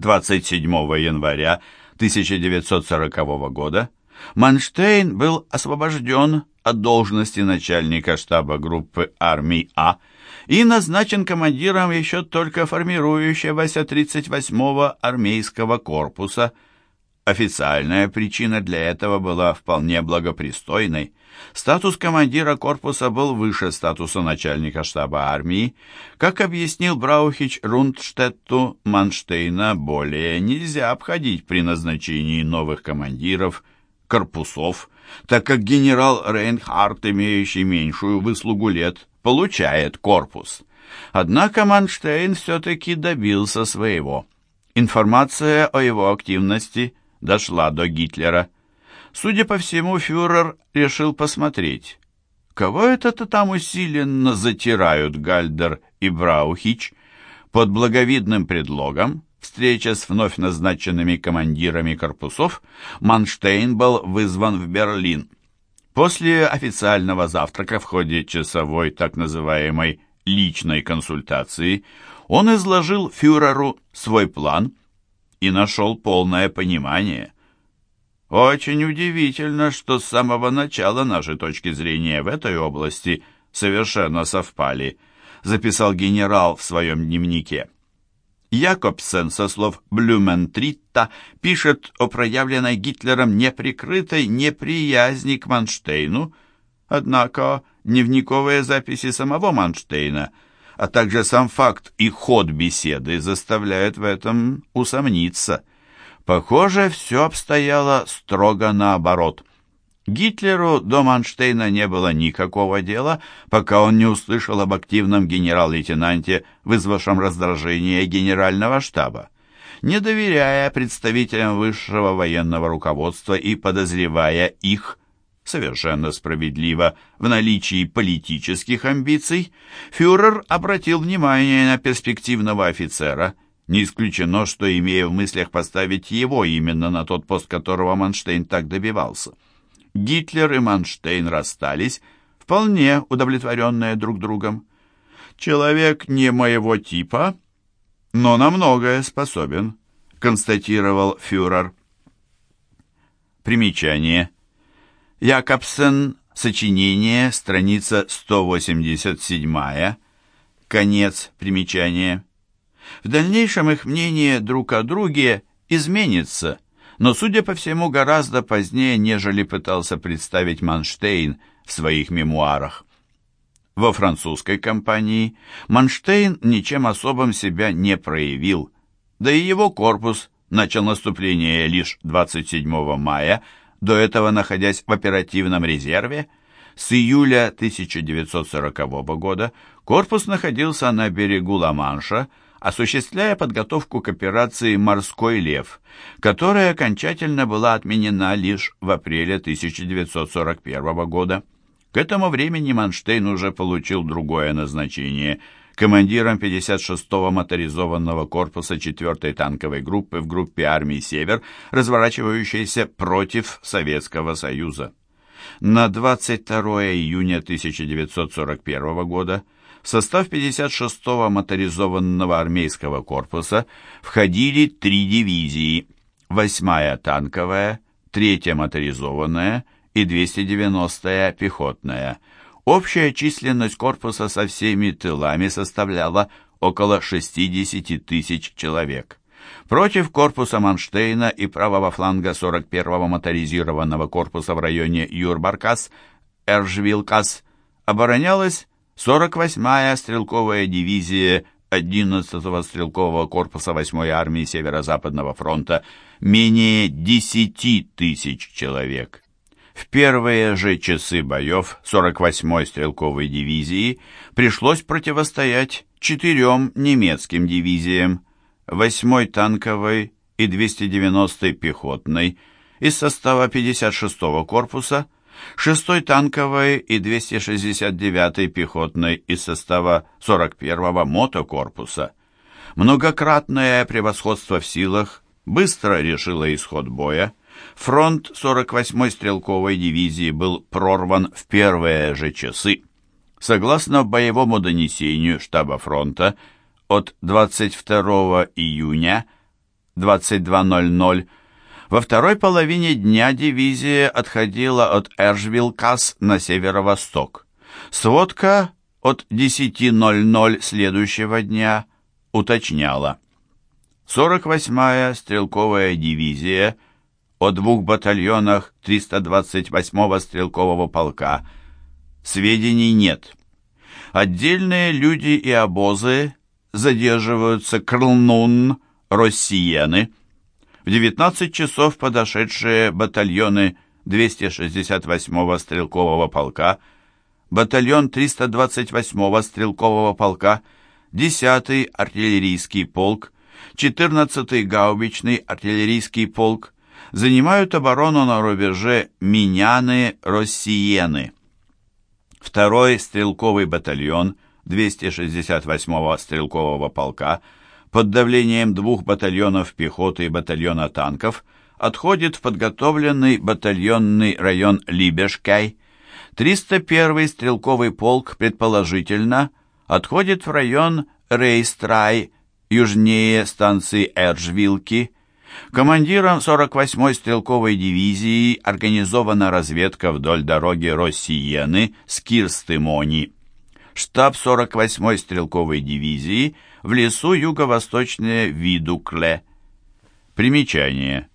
27 января 1940 года Манштейн был освобожден от должности начальника штаба группы армий А и назначен командиром еще только формирующегося 38-го армейского корпуса. Официальная причина для этого была вполне благопристойной. Статус командира корпуса был выше статуса начальника штаба армии. Как объяснил Браухич Рундштетту, Манштейна более нельзя обходить при назначении новых командиров – корпусов, так как генерал Рейнхард, имеющий меньшую выслугу лет, получает корпус. Однако Манштейн все-таки добился своего. Информация о его активности дошла до Гитлера. Судя по всему, фюрер решил посмотреть, кого это-то там усиленно затирают Гальдер и Браухич под благовидным предлогом встреча с вновь назначенными командирами корпусов, Манштейн был вызван в Берлин. После официального завтрака в ходе часовой так называемой личной консультации он изложил фюреру свой план и нашел полное понимание. Очень удивительно, что с самого начала наши точки зрения в этой области совершенно совпали, записал генерал в своем дневнике. Якобсен, со слов Блюментритта, пишет о проявленной Гитлером неприкрытой неприязни к Манштейну, однако дневниковые записи самого Манштейна, а также сам факт и ход беседы заставляют в этом усомниться. Похоже, все обстояло строго наоборот. Гитлеру до Манштейна не было никакого дела, пока он не услышал об активном генерал-лейтенанте, вызвавшем раздражение генерального штаба. Не доверяя представителям высшего военного руководства и подозревая их, совершенно справедливо, в наличии политических амбиций, фюрер обратил внимание на перспективного офицера. Не исключено, что имея в мыслях поставить его именно на тот пост, которого Манштейн так добивался. Гитлер и Манштейн расстались, вполне удовлетворенные друг другом. «Человек не моего типа, но на многое способен», констатировал фюрер. Примечание. Якобсен, сочинение, страница 187, конец примечания. В дальнейшем их мнение друг о друге изменится – но, судя по всему, гораздо позднее, нежели пытался представить Манштейн в своих мемуарах. Во французской компании Манштейн ничем особым себя не проявил, да и его корпус начал наступление лишь 27 мая, до этого находясь в оперативном резерве. С июля 1940 года корпус находился на берегу Ла-Манша, осуществляя подготовку к операции «Морской лев», которая окончательно была отменена лишь в апреле 1941 года. К этому времени Манштейн уже получил другое назначение – командиром 56-го моторизованного корпуса 4-й танковой группы в группе армий «Север», разворачивающейся против Советского Союза. На 22 июня 1941 года – в состав 56-го моторизованного армейского корпуса входили три дивизии – 8-я танковая, 3-я моторизованная и 290-я пехотная. Общая численность корпуса со всеми тылами составляла около 60 тысяч человек. Против корпуса Манштейна и правого фланга 41-го моторизированного корпуса в районе Юрбаркас, Эржвилкас, оборонялась 48-я стрелковая дивизия 11-го стрелкового корпуса 8-й армии Северо-Западного фронта менее 10 тысяч человек. В первые же часы боев 48-й стрелковой дивизии пришлось противостоять четырем немецким дивизиям 8-й танковой и 290-й пехотной из состава 56-го корпуса – 6-й танковой и 269-й пехотной из состава 41-го мотокорпуса. Многократное превосходство в силах быстро решило исход боя. Фронт 48-й стрелковой дивизии был прорван в первые же часы. Согласно боевому донесению штаба фронта, от 22 июня 22.00. Во второй половине дня дивизия отходила от Эржвилкас на северо-восток. Сводка от 10.00 следующего дня уточняла. 48-я стрелковая дивизия о двух батальонах 328-го стрелкового полка. Сведений нет. Отдельные люди и обозы задерживаются Крлнун, Россиены. В 19 часов подошедшие батальоны 268-го стрелкового полка, батальон 328-го стрелкового полка, 10-й артиллерийский полк, 14-й гаубичный артиллерийский полк занимают оборону на рубеже Миняны-Россиены. Второй стрелковый батальон 268-го стрелкового полка под давлением двух батальонов пехоты и батальона танков отходит в подготовленный батальонный район Либешкай. 301-й стрелковый полк, предположительно, отходит в район Рейстрай, южнее станции Эрджвилки. Командиром 48-й стрелковой дивизии организована разведка вдоль дороги Россиены с Кирстымони. Штаб 48-й стрелковой дивизии в лесу юго-восточнее Видукле. Примечание.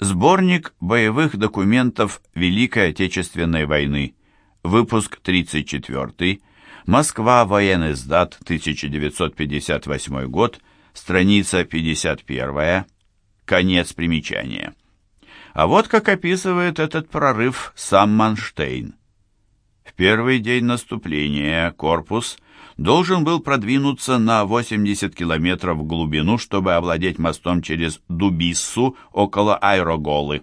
Сборник боевых документов Великой Отечественной войны. Выпуск 34. Москва. Военный сдат. 1958 год страница 51, конец примечания. А вот как описывает этот прорыв сам Манштейн. В первый день наступления корпус должен был продвинуться на 80 километров в глубину, чтобы овладеть мостом через Дубиссу около Айроголы.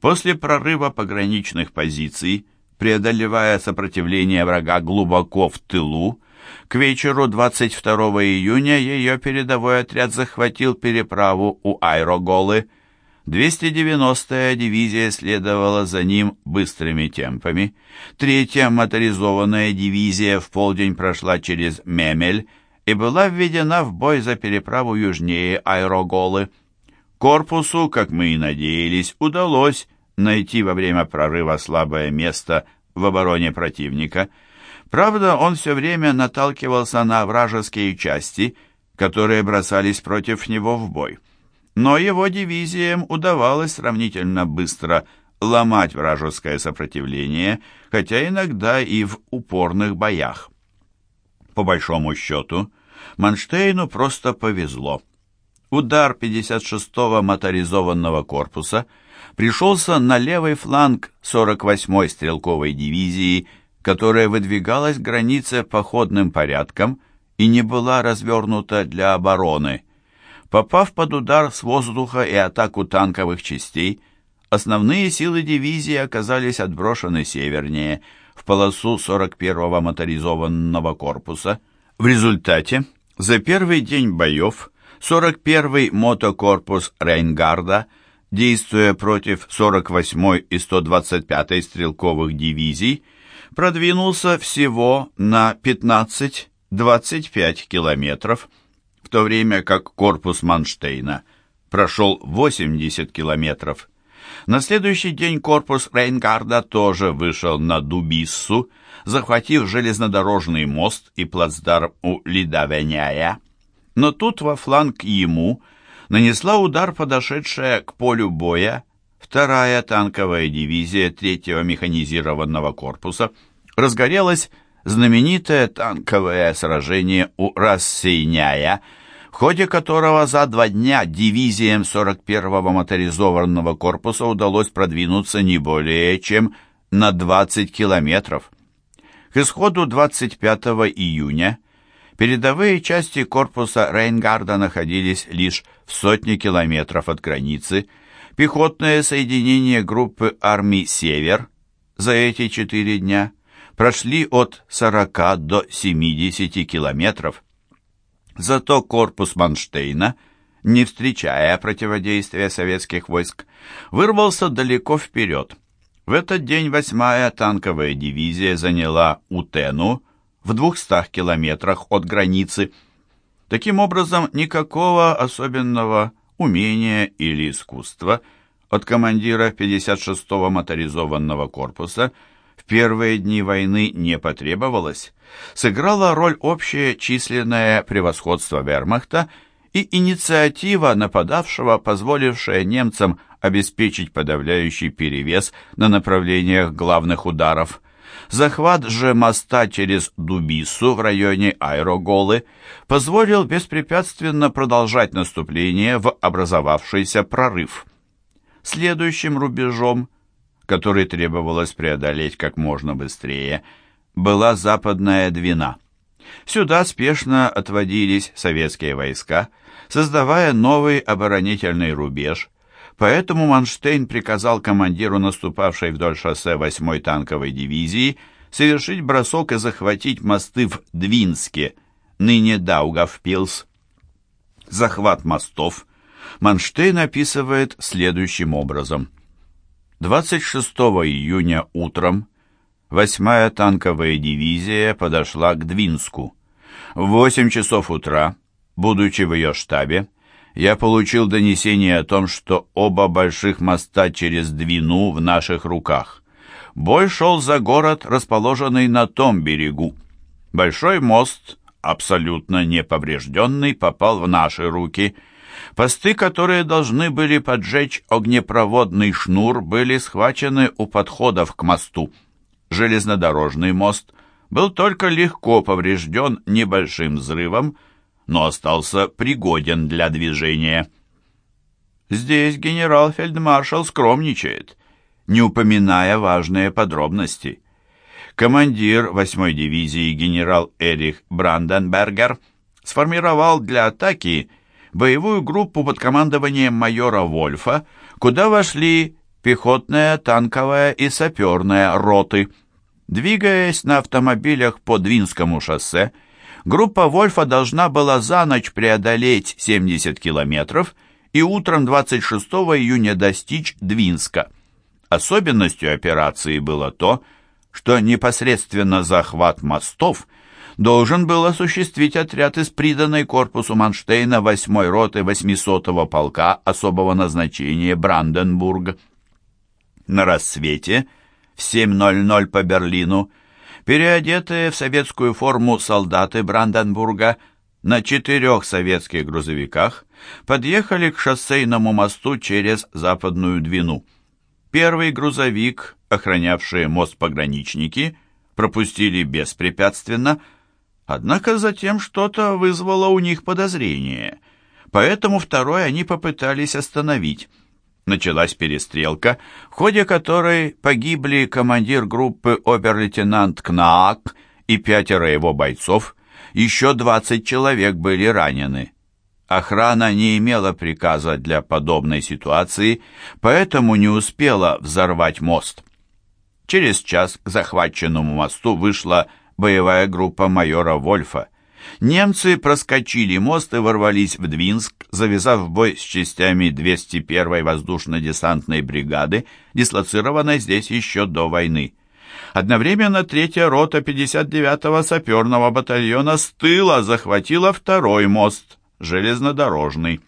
После прорыва пограничных позиций, преодолевая сопротивление врага глубоко в тылу, к вечеру 22 июня ее передовой отряд захватил переправу у Айроголы. 290-я дивизия следовала за ним быстрыми темпами. Третья моторизованная дивизия в полдень прошла через Мемель и была введена в бой за переправу южнее Айроголы. Корпусу, как мы и надеялись, удалось найти во время прорыва слабое место в обороне противника – Правда, он все время наталкивался на вражеские части, которые бросались против него в бой. Но его дивизиям удавалось сравнительно быстро ломать вражеское сопротивление, хотя иногда и в упорных боях. По большому счету, Манштейну просто повезло. Удар 56-го моторизованного корпуса пришелся на левый фланг 48-й стрелковой дивизии которая выдвигалась границе походным порядком и не была развернута для обороны. Попав под удар с воздуха и атаку танковых частей, основные силы дивизии оказались отброшены севернее, в полосу 41-го моторизованного корпуса. В результате за первый день боев 41-й мотокорпус Рейнгарда, действуя против 48-й и 125-й стрелковых дивизий, продвинулся всего на 15-25 километров, в то время как корпус Манштейна прошел 80 километров. На следующий день корпус Рейнгарда тоже вышел на Дубиссу, захватив железнодорожный мост и плацдарм у Лидавеняя. Но тут во фланг ему нанесла удар подошедшая к полю боя вторая танковая дивизия третьего механизированного корпуса – разгорелось знаменитое танковое сражение у Рассейняя, в ходе которого за два дня дивизиям 41-го моторизованного корпуса удалось продвинуться не более чем на 20 километров. К исходу 25 июня передовые части корпуса Рейнгарда находились лишь в сотне километров от границы, пехотное соединение группы армий «Север» за эти четыре дня прошли от 40 до 70 километров. Зато корпус Манштейна, не встречая противодействия советских войск, вырвался далеко вперед. В этот день 8-я танковая дивизия заняла Утену в 200 километрах от границы. Таким образом, никакого особенного умения или искусства от командира 56-го моторизованного корпуса в первые дни войны не потребовалось, сыграла роль общее численное превосходство вермахта и инициатива нападавшего, позволившая немцам обеспечить подавляющий перевес на направлениях главных ударов. Захват же моста через Дубису в районе Аэроголы позволил беспрепятственно продолжать наступление в образовавшийся прорыв. Следующим рубежом, который требовалось преодолеть как можно быстрее, была Западная Двина. Сюда спешно отводились советские войска, создавая новый оборонительный рубеж – Поэтому Манштейн приказал командиру наступавшей вдоль шоссе 8-й танковой дивизии совершить бросок и захватить мосты в Двинске, ныне Даугавпилс. Захват мостов Манштейн описывает следующим образом. 26 июня утром 8-я танковая дивизия подошла к Двинску. В 8 часов утра, будучи в ее штабе, я получил донесение о том, что оба больших моста через Двину в наших руках. Бой шел за город, расположенный на том берегу. Большой мост, абсолютно неповрежденный, попал в наши руки. Посты, которые должны были поджечь огнепроводный шнур, были схвачены у подходов к мосту. Железнодорожный мост был только легко поврежден небольшим взрывом, но остался пригоден для движения. Здесь генерал-фельдмаршал скромничает, не упоминая важные подробности. Командир 8-й дивизии генерал Эрих Бранденбергер сформировал для атаки боевую группу под командованием майора Вольфа, куда вошли пехотная, танковая и саперная роты. Двигаясь на автомобилях по Двинскому шоссе, Группа Вольфа должна была за ночь преодолеть 70 километров и утром 26 июня достичь Двинска. Особенностью операции было то, что непосредственно захват мостов должен был осуществить отряд из приданной корпусу Манштейна 8-й роты 800-го полка особого назначения Бранденбург. На рассвете в 7.00 по Берлину Переодетые в советскую форму солдаты Бранденбурга на четырех советских грузовиках подъехали к шоссейному мосту через Западную Двину. Первый грузовик, охранявшие мост пограничники, пропустили беспрепятственно, однако затем что-то вызвало у них подозрение, поэтому второй они попытались остановить началась перестрелка, в ходе которой погибли командир группы обер-лейтенант Кнаак и пятеро его бойцов, еще 20 человек были ранены. Охрана не имела приказа для подобной ситуации, поэтому не успела взорвать мост. Через час к захваченному мосту вышла боевая группа майора Вольфа. Немцы проскочили мост и ворвались в Двинск, завязав бой с частями 201-й воздушно-десантной бригады, дислоцированной здесь еще до войны. Одновременно третья рота 59-го саперного батальона с тыла захватила второй мост, железнодорожный.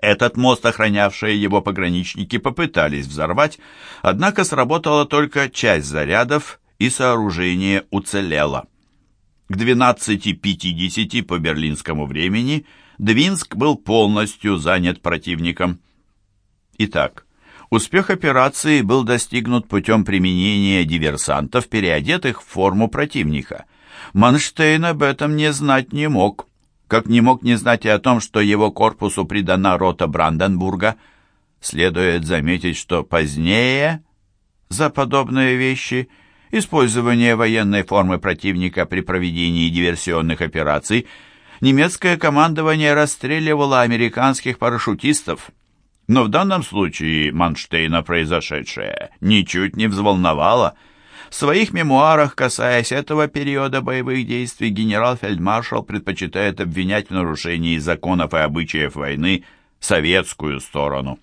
Этот мост, охранявшие его пограничники, попытались взорвать, однако сработала только часть зарядов, и сооружение уцелело. К 12.50 по берлинскому времени Двинск был полностью занят противником. Итак, успех операции был достигнут путем применения диверсантов, переодетых в форму противника. Манштейн об этом не знать не мог, как не мог не знать и о том, что его корпусу придана рота Бранденбурга. Следует заметить, что позднее за подобные вещи – использование военной формы противника при проведении диверсионных операций, немецкое командование расстреливало американских парашютистов. Но в данном случае Манштейна произошедшее ничуть не взволновало. В своих мемуарах, касаясь этого периода боевых действий, генерал-фельдмаршал предпочитает обвинять в нарушении законов и обычаев войны советскую сторону.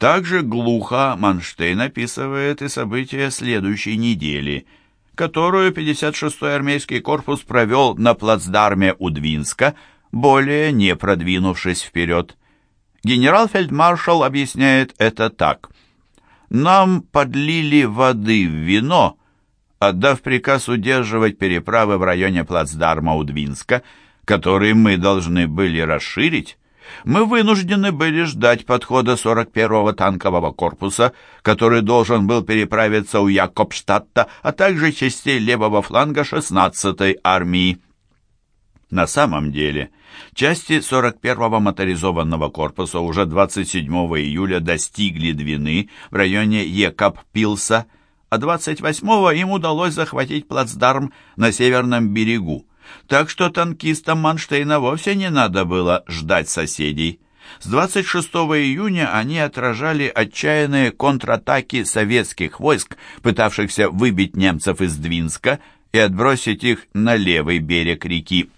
Также глухо Манштейн описывает и события следующей недели, которую 56-й армейский корпус провел на плацдарме у Двинска, более не продвинувшись вперед. Генерал-фельдмаршал объясняет это так. «Нам подлили воды в вино, отдав приказ удерживать переправы в районе плацдарма у Двинска, который мы должны были расширить. Мы вынуждены были ждать подхода 41-го танкового корпуса, который должен был переправиться у Якобштадта, а также частей левого фланга 16-й армии. На самом деле, части 41-го моторизованного корпуса уже 27 июля достигли Двины в районе Екап-Пилса, а 28-го им удалось захватить плацдарм на северном берегу. Так что танкистам Манштейна вовсе не надо было ждать соседей. С 26 июня они отражали отчаянные контратаки советских войск, пытавшихся выбить немцев из Двинска и отбросить их на левый берег реки.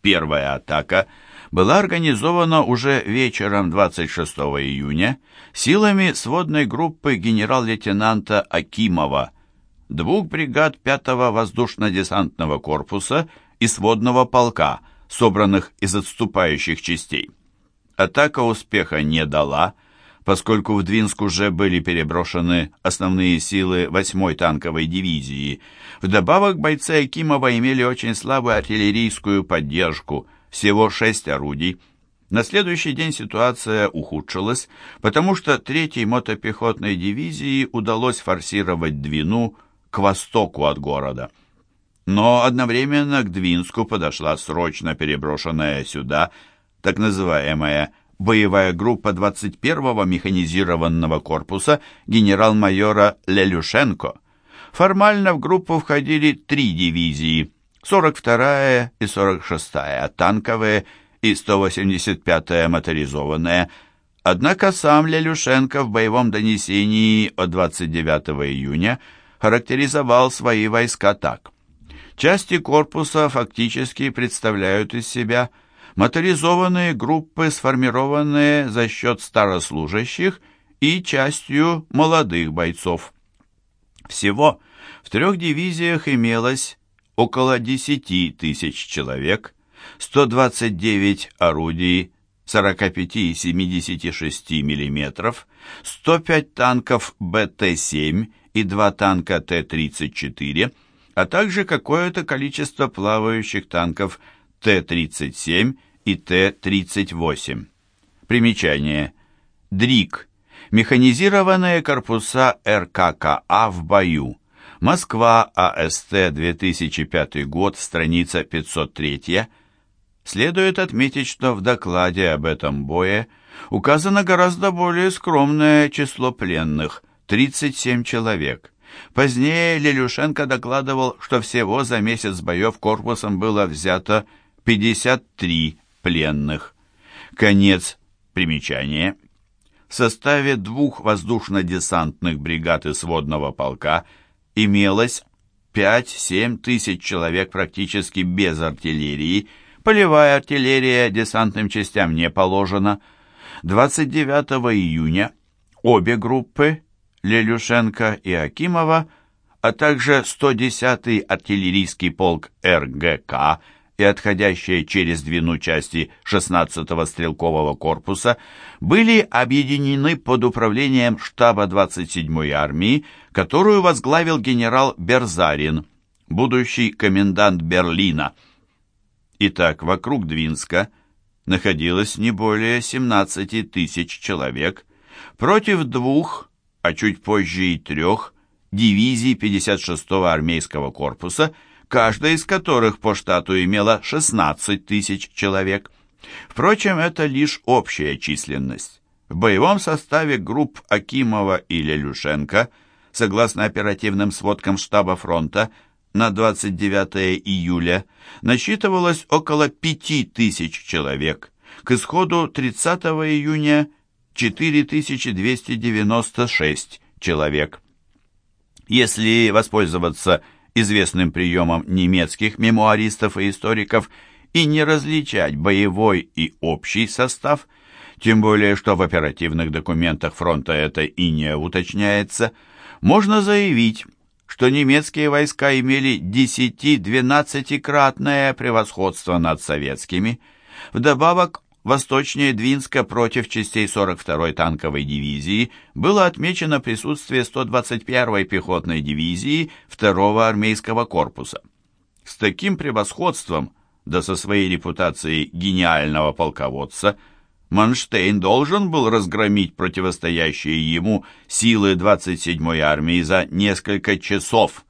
Первая атака была организована уже вечером 26 июня силами сводной группы генерал-лейтенанта Акимова, двух бригад 5-го воздушно-десантного корпуса и сводного полка, собранных из отступающих частей. Атака успеха не дала, поскольку в Двинск уже были переброшены основные силы 8-й танковой дивизии. Вдобавок бойцы Акимова имели очень слабую артиллерийскую поддержку, всего 6 орудий. На следующий день ситуация ухудшилась, потому что 3-й мотопехотной дивизии удалось форсировать Двину к востоку от города. Но одновременно к Двинску подошла срочно переброшенная сюда так называемая боевая группа 21-го механизированного корпуса генерал-майора Лелюшенко. Формально в группу входили три дивизии – 42-я и 46-я танковые и 185-я моторизованная. Однако сам Лелюшенко в боевом донесении от 29 июня характеризовал свои войска так. Части корпуса фактически представляют из себя – моторизованные группы, сформированные за счет старослужащих и частью молодых бойцов. Всего в трех дивизиях имелось около 10 тысяч человек, 129 орудий 45 и 76 мм, 105 танков БТ-7 и 2 танка Т-34, а также какое-то количество плавающих танков Т-37 и Т-38. Примечание. ДРИК. Механизированные корпуса РККА в бою. Москва, АСТ, 2005 год, страница 503. Следует отметить, что в докладе об этом бое указано гораздо более скромное число пленных – 37 человек. Позднее Лелюшенко докладывал, что всего за месяц боев корпусом было взято 53 пленных. Конец примечания. В составе двух воздушно-десантных бригад и сводного полка имелось 5-7 тысяч человек практически без артиллерии, полевая артиллерия десантным частям не положена. 29 июня обе группы, Лелюшенко и Акимова, а также 110-й артиллерийский полк РГК и отходящие через Двину части 16-го стрелкового корпуса были объединены под управлением штаба 27-й армии, которую возглавил генерал Берзарин, будущий комендант Берлина. Итак, вокруг Двинска находилось не более 17 тысяч человек против двух, а чуть позже и трех, дивизий 56-го армейского корпуса – каждая из которых по штату имела 16 тысяч человек. Впрочем, это лишь общая численность. В боевом составе групп Акимова и Лелюшенко, согласно оперативным сводкам штаба фронта, на 29 июля насчитывалось около 5 тысяч человек. К исходу 30 июня 4296 человек. Если воспользоваться известным приемом немецких мемуаристов и историков и не различать боевой и общий состав, тем более что в оперативных документах фронта это и не уточняется, можно заявить, что немецкие войска имели 10-12-кратное превосходство над советскими. Вдобавок, восточнее Двинска против частей 42-й танковой дивизии было отмечено присутствие 121-й пехотной дивизии 2-го армейского корпуса. С таким превосходством, да со своей репутацией гениального полководца, Манштейн должен был разгромить противостоящие ему силы 27-й армии за несколько часов.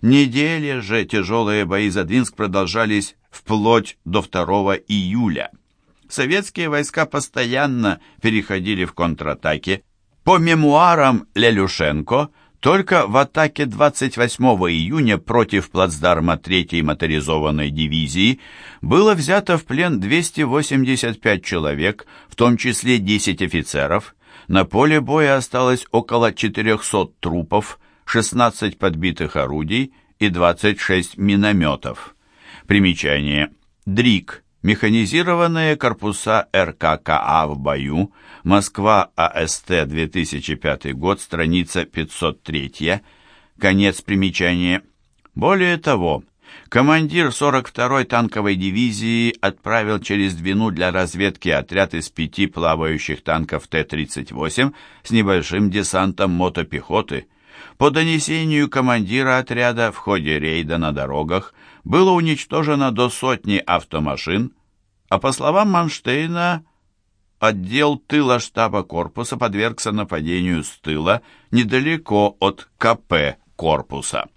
Недели же тяжелые бои за Двинск продолжались вплоть до 2 июля. Советские войска постоянно переходили в контратаки. По мемуарам Лелюшенко, только в атаке 28 июня против плацдарма 3-й моторизованной дивизии было взято в плен 285 человек, в том числе 10 офицеров. На поле боя осталось около 400 трупов, 16 подбитых орудий и 26 минометов. Примечание. ДРИК. Механизированные корпуса РККА в бою. Москва, АСТ, 2005 год, страница 503. Конец примечания. Более того, командир 42-й танковой дивизии отправил через Двину для разведки отряд из пяти плавающих танков Т-38 с небольшим десантом мотопехоты. По донесению командира отряда в ходе рейда на дорогах было уничтожено до сотни автомашин, а по словам Манштейна, отдел тыла штаба корпуса подвергся нападению с тыла недалеко от КП корпуса.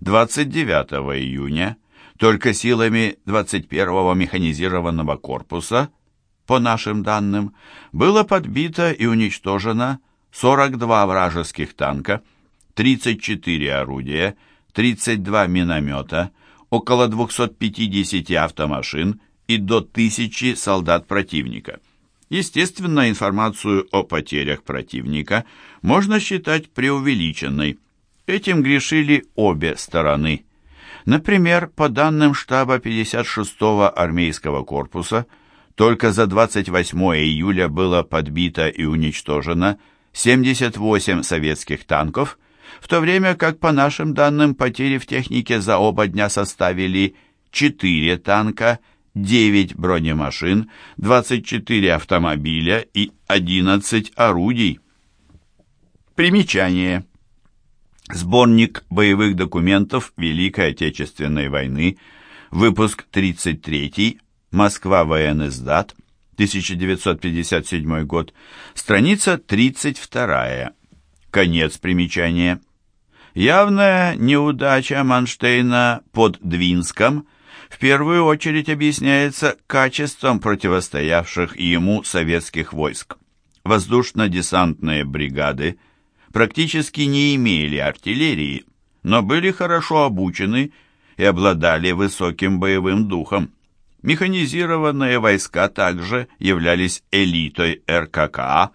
29 июня только силами 21-го механизированного корпуса, по нашим данным, было подбито и уничтожено 42 вражеских танка, 34 орудия, 32 миномета, около 250 автомашин и до 1000 солдат противника. Естественно, информацию о потерях противника можно считать преувеличенной. Этим грешили обе стороны. Например, по данным штаба 56-го армейского корпуса, только за 28 июля было подбито и уничтожено 78 советских танков – в то время как, по нашим данным, потери в технике за оба дня составили 4 танка, 9 бронемашин, 24 автомобиля и 11 орудий. Примечание. Сборник боевых документов Великой Отечественной войны, выпуск 33, Москва, военноиздат, 1957 год, страница 32. Конец примечания. Явная неудача Манштейна под Двинском в первую очередь объясняется качеством противостоявших ему советских войск. Воздушно-десантные бригады практически не имели артиллерии, но были хорошо обучены и обладали высоким боевым духом. Механизированные войска также являлись элитой РККА.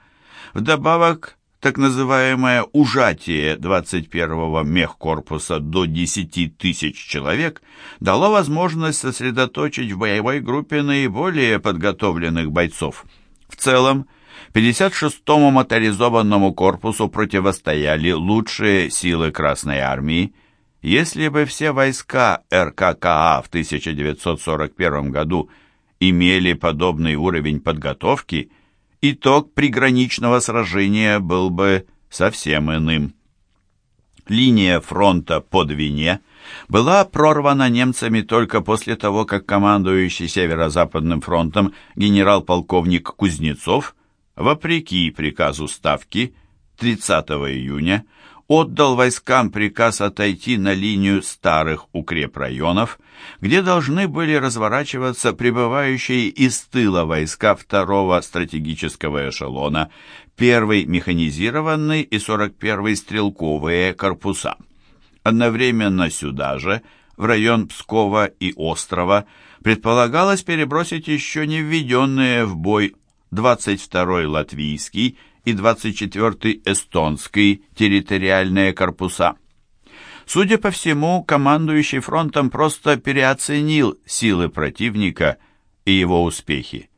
Вдобавок, так называемое ужатие 21-го мехкорпуса до 10 тысяч человек дало возможность сосредоточить в боевой группе наиболее подготовленных бойцов. В целом, 56-му моторизованному корпусу противостояли лучшие силы Красной Армии. Если бы все войска РККА в 1941 году имели подобный уровень подготовки – итог приграничного сражения был бы совсем иным. Линия фронта по Двине была прорвана немцами только после того, как командующий Северо-Западным фронтом генерал-полковник Кузнецов, вопреки приказу Ставки 30 июня, отдал войскам приказ отойти на линию старых укрепрайонов, где должны были разворачиваться прибывающие из тыла войска второго стратегического эшелона, первый механизированный и 41-й стрелковые корпуса. Одновременно сюда же, в район Пскова и Острова, предполагалось перебросить еще не введенные в бой 22-й латвийский и 24-й эстонский территориальные корпуса. Судя по всему, командующий фронтом просто переоценил силы противника и его успехи.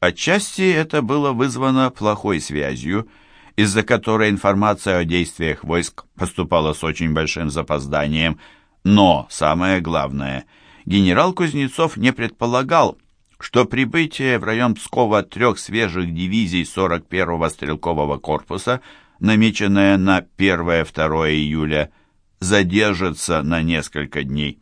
Отчасти это было вызвано плохой связью, из-за которой информация о действиях войск поступала с очень большим запозданием, но, самое главное, генерал Кузнецов не предполагал, что прибытие в район Пскова трех свежих дивизий 41-го стрелкового корпуса, намеченное на 1-2 июля, задержится на несколько дней.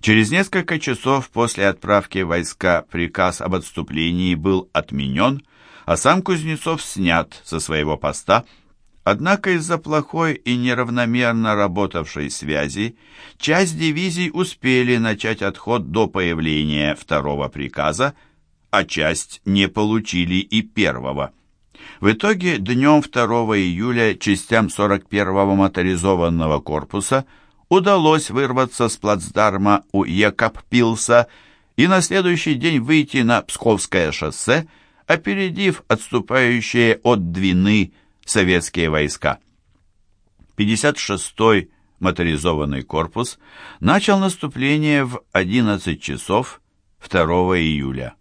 Через несколько часов после отправки войска приказ об отступлении был отменен, а сам Кузнецов снят со своего поста, однако из-за плохой и неравномерно работавшей связи часть дивизий успели начать отход до появления второго приказа, а часть не получили и первого. В итоге днем 2 июля частям 41-го моторизованного корпуса – удалось вырваться с плацдарма у Екаппилса и на следующий день выйти на Псковское шоссе, опередив отступающие от Двины советские войска. 56-й моторизованный корпус начал наступление в 11 часов 2 июля.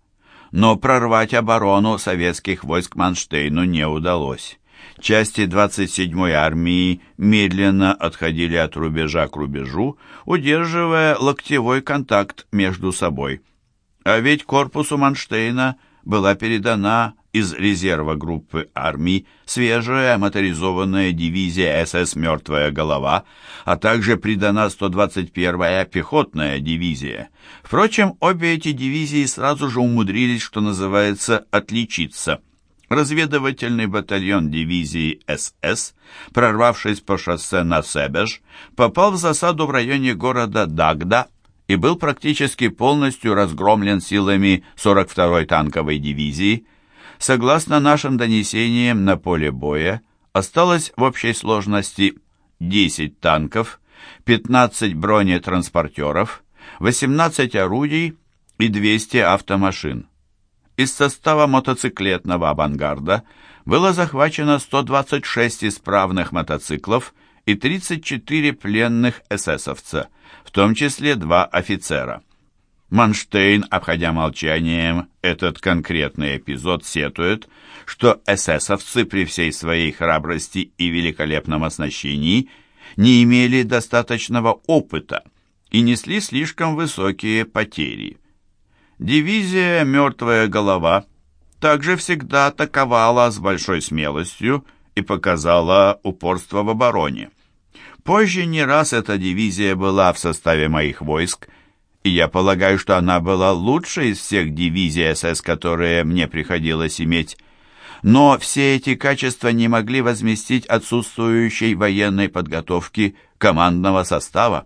Но прорвать оборону советских войск Манштейну не удалось. Части 27-й армии медленно отходили от рубежа к рубежу, удерживая локтевой контакт между собой. А ведь корпусу Манштейна была передана из резерва группы армий свежая моторизованная дивизия СС «Мертвая голова», а также придана 121-я пехотная дивизия. Впрочем, обе эти дивизии сразу же умудрились, что называется, отличиться – Разведывательный батальон дивизии СС, прорвавшись по шоссе на Себеж, попал в засаду в районе города Дагда и был практически полностью разгромлен силами 42-й танковой дивизии. Согласно нашим донесениям на поле боя, осталось в общей сложности 10 танков, 15 бронетранспортеров, 18 орудий и 200 автомашин. Из состава мотоциклетного авангарда было захвачено 126 исправных мотоциклов и 34 пленных эсэсовца, в том числе два офицера. Манштейн, обходя молчанием этот конкретный эпизод, сетует, что эсэсовцы при всей своей храбрости и великолепном оснащении не имели достаточного опыта и несли слишком высокие потери. Дивизия «Мертвая голова» также всегда атаковала с большой смелостью и показала упорство в обороне. Позже не раз эта дивизия была в составе моих войск, и я полагаю, что она была лучшей из всех дивизий СС, которые мне приходилось иметь. Но все эти качества не могли возместить отсутствующей военной подготовки командного состава.